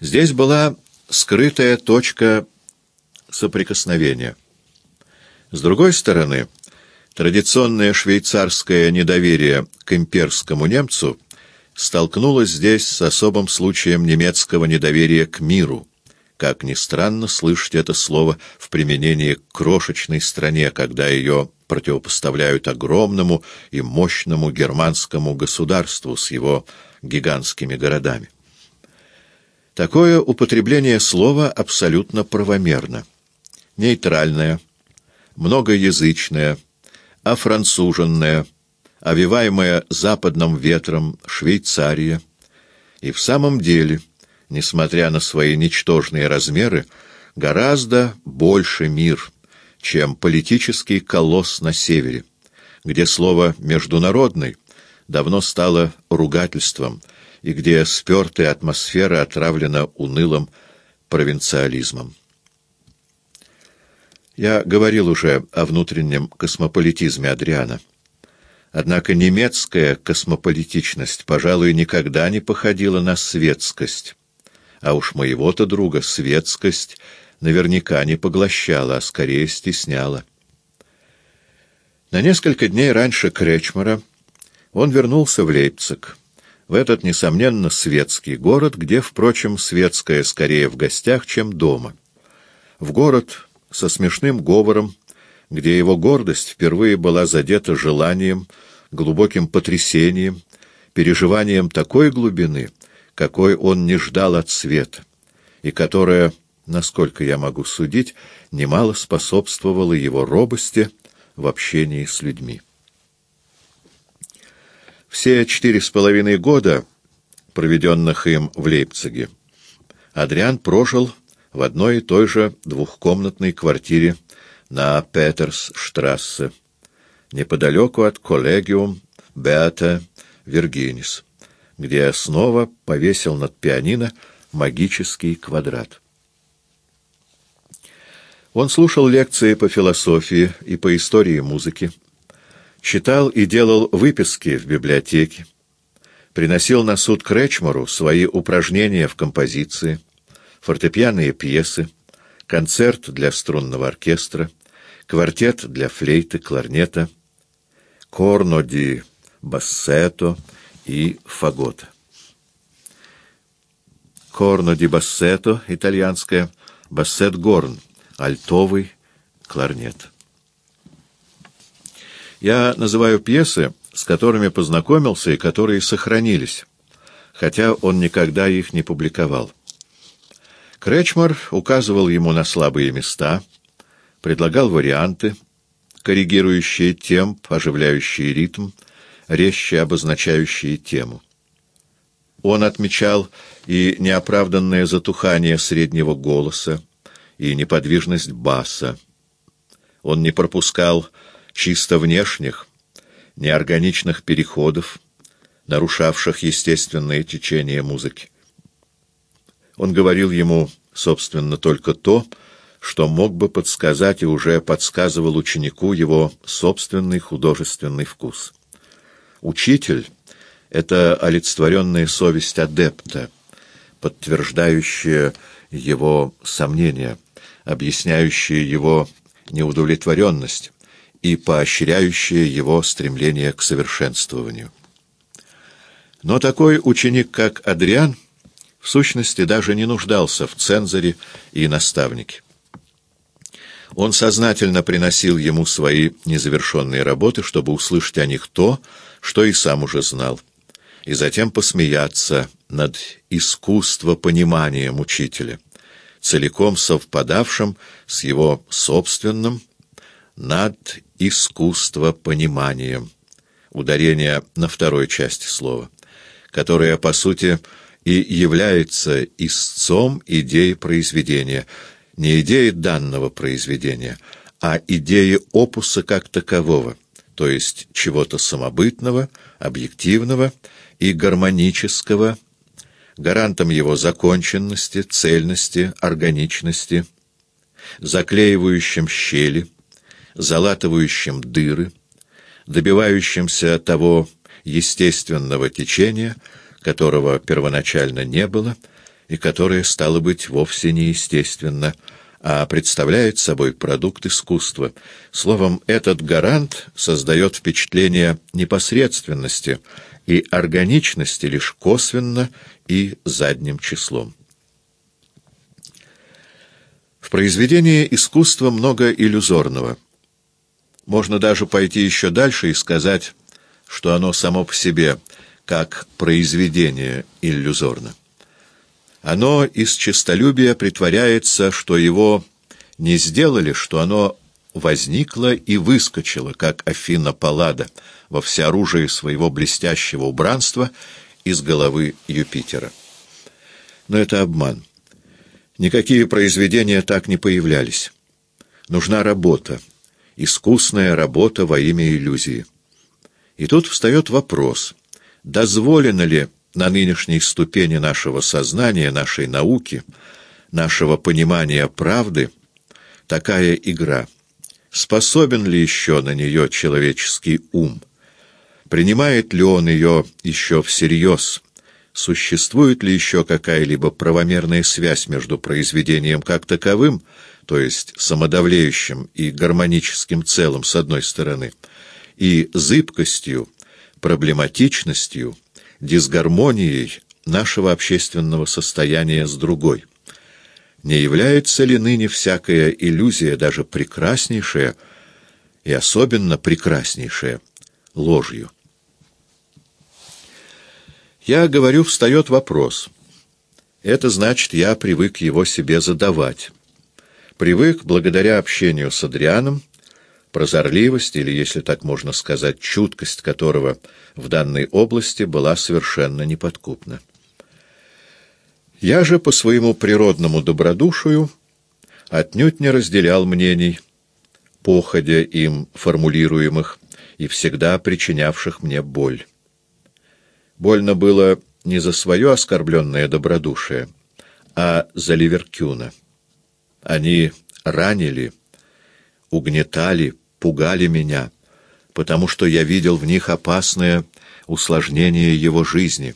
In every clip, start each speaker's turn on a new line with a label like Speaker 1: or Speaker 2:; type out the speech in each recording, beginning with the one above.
Speaker 1: Здесь была скрытая точка соприкосновения. С другой стороны, традиционное швейцарское недоверие к имперскому немцу столкнулось здесь с особым случаем немецкого недоверия к миру. Как ни странно слышать это слово в применении к крошечной стране, когда ее противопоставляют огромному и мощному германскому государству с его гигантскими городами. Такое употребление слова абсолютно правомерно. Нейтральное, многоязычное, офранцуженное, овиваемое западным ветром Швейцария. И в самом деле, несмотря на свои ничтожные размеры, гораздо больше мир — чем политический колосс на севере, где слово «международный» давно стало ругательством и где спертая атмосфера отравлена унылым провинциализмом. Я говорил уже о внутреннем космополитизме Адриана. Однако немецкая космополитичность, пожалуй, никогда не походила на светскость. А уж моего-то друга светскость наверняка не поглощала, а скорее стесняла. На несколько дней раньше Кречмара он вернулся в Лейпциг, в этот, несомненно, светский город, где, впрочем, светское скорее в гостях, чем дома. В город со смешным говором, где его гордость впервые была задета желанием, глубоким потрясением, переживанием такой глубины, какой он не ждал от света, и которая насколько я могу судить, немало способствовало его робости в общении с людьми. Все четыре с половиной года, проведенных им в Лейпциге, Адриан прожил в одной и той же двухкомнатной квартире на Петерсштрассе, неподалеку от коллегиум Беата Виргинис, где снова повесил над пианино магический квадрат. Он слушал лекции по философии и по истории музыки, читал и делал выписки в библиотеке, приносил на суд Кречмару свои упражнения в композиции, фортепианные пьесы, концерт для струнного оркестра, квартет для флейты, кларнета, корно ди бассето и фагота. Корно ди бассето, итальянское, бассет-горн — альтовый кларнет. Я называю пьесы, с которыми познакомился и которые сохранились, хотя он никогда их не публиковал. Кречмар указывал ему на слабые места, предлагал варианты, коррегирующие темп, оживляющие ритм, резче обозначающие тему. Он отмечал и неоправданное затухание среднего голоса, и неподвижность баса. Он не пропускал чисто внешних, неорганичных переходов, нарушавших естественное течение музыки. Он говорил ему, собственно, только то, что мог бы подсказать и уже подсказывал ученику его собственный художественный вкус. Учитель — это олицетворенная совесть адепта, подтверждающая его сомнения — объясняющие его неудовлетворенность и поощряющие его стремление к совершенствованию. Но такой ученик, как Адриан, в сущности даже не нуждался в цензоре и наставнике. Он сознательно приносил ему свои незавершенные работы, чтобы услышать о них то, что и сам уже знал, и затем посмеяться над искусствопониманием учителя целиком совпадавшим с его собственным над искусство пониманием, ударение на второй части слова, которое, по сути, и является истцом идеи произведения, не идеи данного произведения, а идеи опуса как такового, то есть чего-то самобытного, объективного и гармонического, гарантом его законченности, цельности, органичности, заклеивающим щели, залатывающим дыры, добивающимся того естественного течения, которого первоначально не было, и которое, стало быть, вовсе не естественно, а представляет собой продукт искусства. Словом, этот гарант создает впечатление непосредственности и органичности лишь косвенно и задним числом. В произведении искусства много иллюзорного. Можно даже пойти еще дальше и сказать, что оно само по себе, как произведение, иллюзорно. Оно из честолюбия притворяется, что его не сделали, что оно возникло и выскочило, как Афина Паллада, во всеоружии своего блестящего убранства из головы Юпитера. Но это обман. Никакие произведения так не появлялись. Нужна работа, искусная работа во имя иллюзии. И тут встает вопрос, дозволено ли на нынешней ступени нашего сознания, нашей науки, нашего понимания правды, такая игра? Способен ли еще на нее человеческий ум? Принимает ли он ее еще всерьез? Существует ли еще какая-либо правомерная связь между произведением как таковым, то есть самодавлеющим и гармоническим целым с одной стороны, и зыбкостью, проблематичностью, дисгармонией нашего общественного состояния с другой. Не является ли ныне всякая иллюзия, даже прекраснейшая, и особенно прекраснейшая, ложью? Я говорю, встает вопрос. Это значит, я привык его себе задавать. Привык, благодаря общению с Адрианом, прозорливость, или, если так можно сказать, чуткость которого в данной области была совершенно неподкупна. Я же по своему природному добродушию отнюдь не разделял мнений, походя им формулируемых и всегда причинявших мне боль. Больно было не за свое оскорбленное добродушие, а за Ливеркюна. Они ранили, угнетали, пугали меня, потому что я видел в них опасное усложнение его жизни,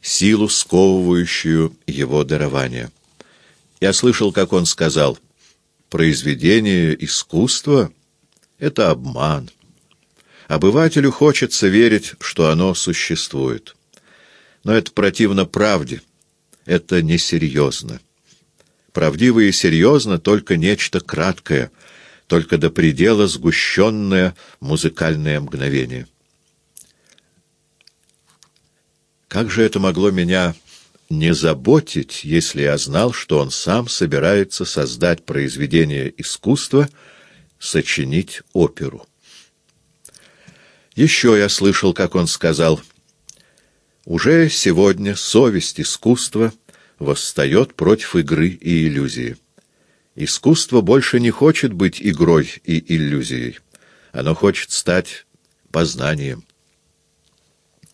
Speaker 1: силу, сковывающую его дарование. Я слышал, как он сказал, «Произведение искусства — это обман». Обывателю хочется верить, что оно существует. Но это противно правде, это несерьезно. Правдиво и серьезно только нечто краткое — только до предела сгущенное музыкальное мгновение. Как же это могло меня не заботить, если я знал, что он сам собирается создать произведение искусства, сочинить оперу? Еще я слышал, как он сказал, «Уже сегодня совесть искусства восстает против игры и иллюзии». Искусство больше не хочет быть игрой и иллюзией. Оно хочет стать познанием.